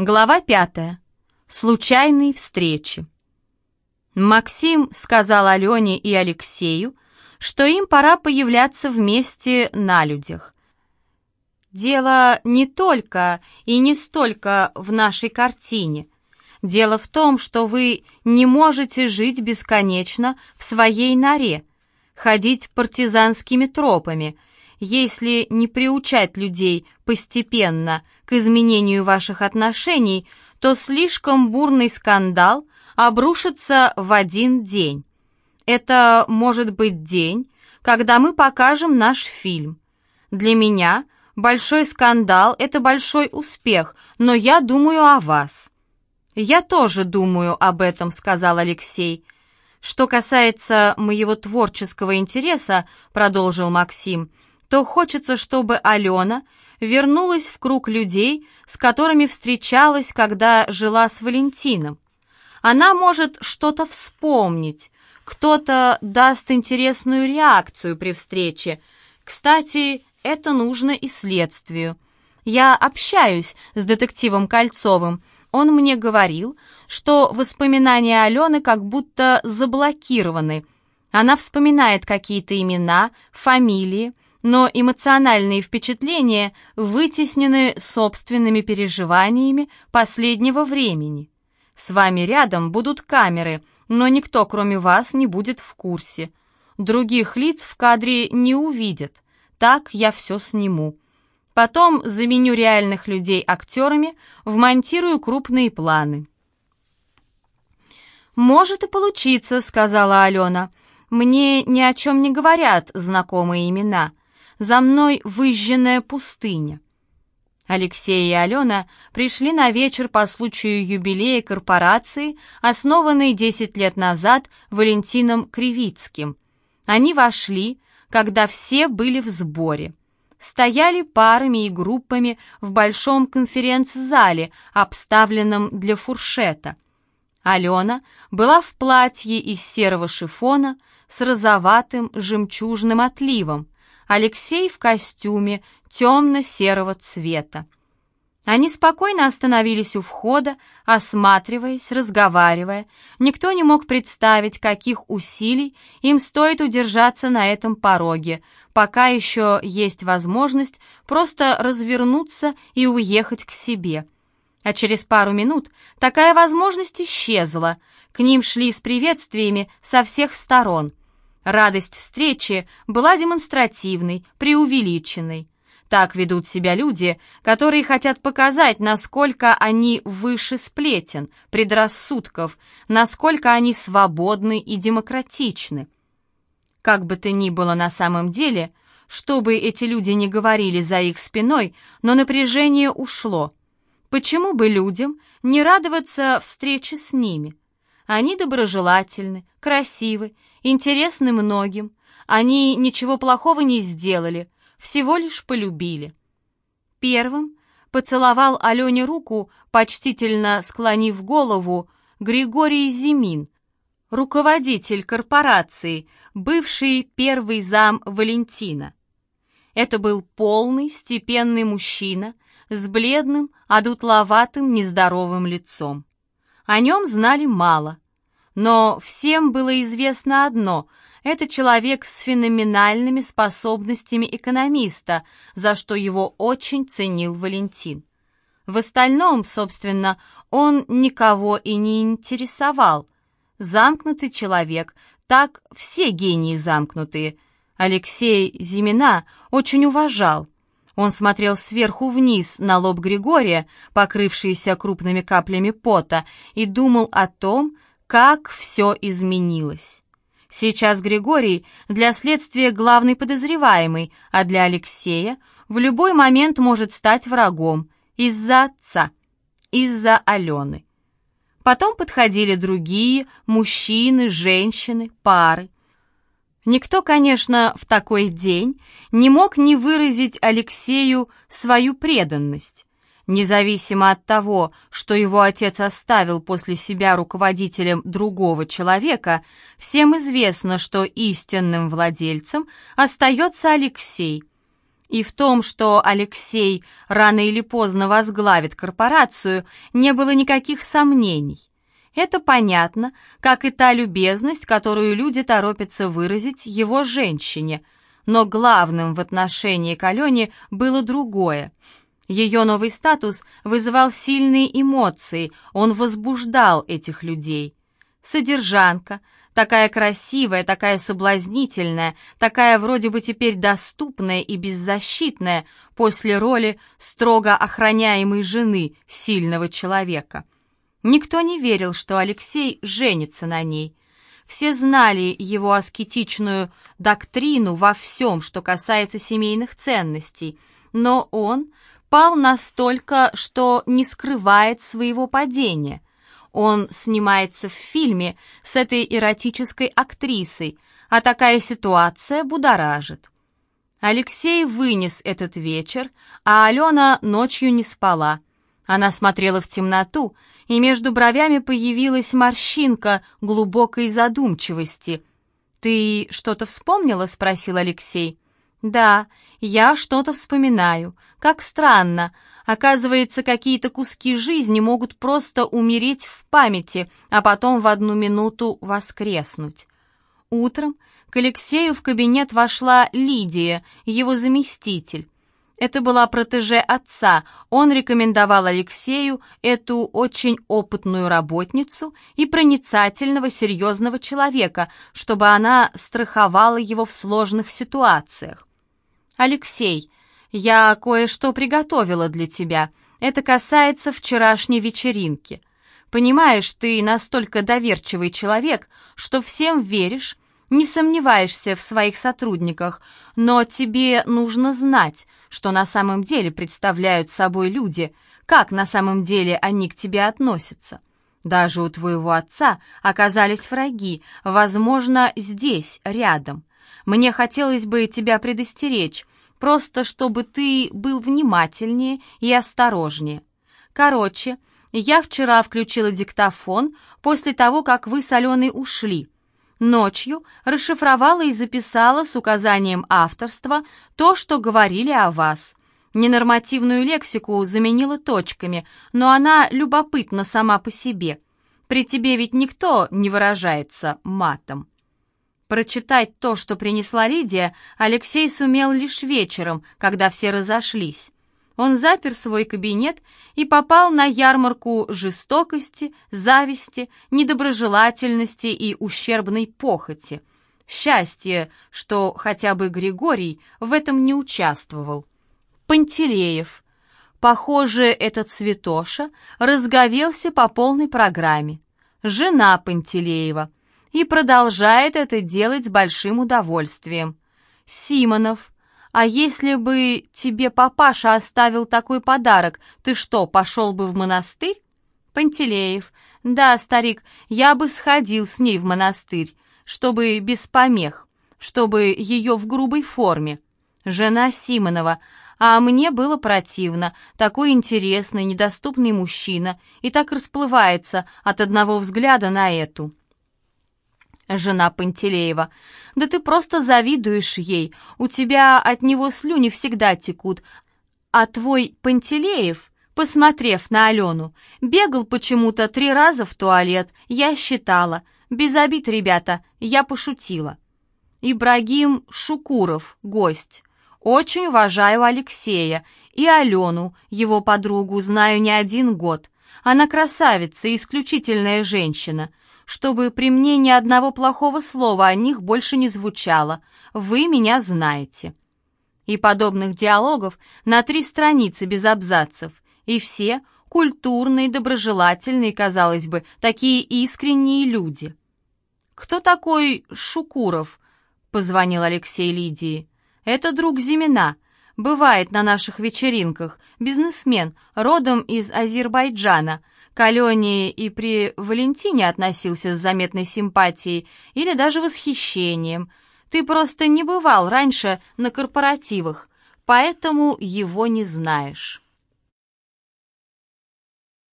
Глава пятая. Случайные встречи. Максим сказал Алене и Алексею, что им пора появляться вместе на людях. Дело не только и не столько в нашей картине. Дело в том, что вы не можете жить бесконечно в своей норе, ходить партизанскими тропами – если не приучать людей постепенно к изменению ваших отношений, то слишком бурный скандал обрушится в один день. Это может быть день, когда мы покажем наш фильм. Для меня большой скандал — это большой успех, но я думаю о вас». «Я тоже думаю об этом», — сказал Алексей. «Что касается моего творческого интереса», — продолжил Максим, — то хочется, чтобы Алена вернулась в круг людей, с которыми встречалась, когда жила с Валентином. Она может что-то вспомнить, кто-то даст интересную реакцию при встрече. Кстати, это нужно и следствию. Я общаюсь с детективом Кольцовым. Он мне говорил, что воспоминания Алены как будто заблокированы. Она вспоминает какие-то имена, фамилии, но эмоциональные впечатления вытеснены собственными переживаниями последнего времени. С вами рядом будут камеры, но никто, кроме вас, не будет в курсе. Других лиц в кадре не увидят. Так я все сниму. Потом заменю реальных людей актерами, вмонтирую крупные планы. «Может и получиться», — сказала Алена. «Мне ни о чем не говорят знакомые имена. За мной выжженная пустыня». Алексей и Алена пришли на вечер по случаю юбилея корпорации, основанной 10 лет назад Валентином Кривицким. Они вошли, когда все были в сборе. Стояли парами и группами в большом конференц-зале, обставленном для фуршета. Алена была в платье из серого шифона с розоватым жемчужным отливом, Алексей в костюме темно-серого цвета. Они спокойно остановились у входа, осматриваясь, разговаривая. Никто не мог представить, каких усилий им стоит удержаться на этом пороге, пока еще есть возможность просто развернуться и уехать к себе. А через пару минут такая возможность исчезла. К ним шли с приветствиями со всех сторон. Радость встречи была демонстративной, преувеличенной. Так ведут себя люди, которые хотят показать, насколько они выше сплетен, предрассудков, насколько они свободны и демократичны. Как бы то ни было на самом деле, что бы эти люди не говорили за их спиной, но напряжение ушло. Почему бы людям не радоваться встрече с ними? Они доброжелательны, красивы интересны многим. Они ничего плохого не сделали, всего лишь полюбили. Первым поцеловал Алене руку, почтительно склонив голову, Григорий Зимин, руководитель корпорации, бывший первый зам Валентина. Это был полный, степенный мужчина с бледным, одутловатым, нездоровым лицом. О нем знали мало — но всем было известно одно — это человек с феноменальными способностями экономиста, за что его очень ценил Валентин. В остальном, собственно, он никого и не интересовал. Замкнутый человек, так все гении замкнутые. Алексей Зимина очень уважал. Он смотрел сверху вниз на лоб Григория, покрывшийся крупными каплями пота, и думал о том, как все изменилось. Сейчас Григорий для следствия главный подозреваемый, а для Алексея в любой момент может стать врагом из-за отца, из-за Алены. Потом подходили другие, мужчины, женщины, пары. Никто, конечно, в такой день не мог не выразить Алексею свою преданность. Независимо от того, что его отец оставил после себя руководителем другого человека, всем известно, что истинным владельцем остается Алексей. И в том, что Алексей рано или поздно возглавит корпорацию, не было никаких сомнений. Это понятно, как и та любезность, которую люди торопятся выразить его женщине. Но главным в отношении к Алене было другое. Ее новый статус вызывал сильные эмоции, он возбуждал этих людей. Содержанка, такая красивая, такая соблазнительная, такая вроде бы теперь доступная и беззащитная после роли строго охраняемой жены сильного человека. Никто не верил, что Алексей женится на ней. Все знали его аскетичную доктрину во всем, что касается семейных ценностей, но он пал настолько, что не скрывает своего падения. Он снимается в фильме с этой эротической актрисой, а такая ситуация будоражит. Алексей вынес этот вечер, а Алена ночью не спала. Она смотрела в темноту, и между бровями появилась морщинка глубокой задумчивости. «Ты что-то вспомнила?» — спросил Алексей. «Да, я что-то вспоминаю. Как странно. Оказывается, какие-то куски жизни могут просто умереть в памяти, а потом в одну минуту воскреснуть». Утром к Алексею в кабинет вошла Лидия, его заместитель. Это была протеже отца. Он рекомендовал Алексею эту очень опытную работницу и проницательного, серьезного человека, чтобы она страховала его в сложных ситуациях. «Алексей, я кое-что приготовила для тебя. Это касается вчерашней вечеринки. Понимаешь, ты настолько доверчивый человек, что всем веришь, не сомневаешься в своих сотрудниках, но тебе нужно знать, что на самом деле представляют собой люди, как на самом деле они к тебе относятся. Даже у твоего отца оказались враги, возможно, здесь, рядом. Мне хотелось бы тебя предостеречь, просто чтобы ты был внимательнее и осторожнее. Короче, я вчера включила диктофон после того, как вы с Аленой ушли. Ночью расшифровала и записала с указанием авторства то, что говорили о вас. Ненормативную лексику заменила точками, но она любопытна сама по себе. При тебе ведь никто не выражается матом. Прочитать то, что принесла Лидия, Алексей сумел лишь вечером, когда все разошлись он запер свой кабинет и попал на ярмарку жестокости, зависти, недоброжелательности и ущербной похоти. Счастье, что хотя бы Григорий в этом не участвовал. Пантелеев. Похоже, этот святоша разговелся по полной программе. Жена Пантелеева. И продолжает это делать с большим удовольствием. Симонов. «А если бы тебе папаша оставил такой подарок, ты что, пошел бы в монастырь?» Пантелеев. «Да, старик, я бы сходил с ней в монастырь, чтобы без помех, чтобы ее в грубой форме». Жена Симонова. А мне было противно, такой интересный, недоступный мужчина, и так расплывается от одного взгляда на эту. Жена Пантелеева. «Да ты просто завидуешь ей, у тебя от него слюни всегда текут, а твой Пантелеев...» Посмотрев на Алену, бегал почему-то три раза в туалет, я считала. Без обид, ребята, я пошутила. Ибрагим Шукуров, гость. Очень уважаю Алексея и Алену, его подругу, знаю не один год. Она красавица, исключительная женщина чтобы при мне ни одного плохого слова о них больше не звучало. Вы меня знаете». И подобных диалогов на три страницы без абзацев, и все культурные, доброжелательные, казалось бы, такие искренние люди. «Кто такой Шукуров?» — позвонил Алексей Лидии. «Это друг Зимина. Бывает на наших вечеринках. Бизнесмен, родом из Азербайджана. К Алене и при Валентине относился с заметной симпатией или даже восхищением. Ты просто не бывал раньше на корпоративах, поэтому его не знаешь.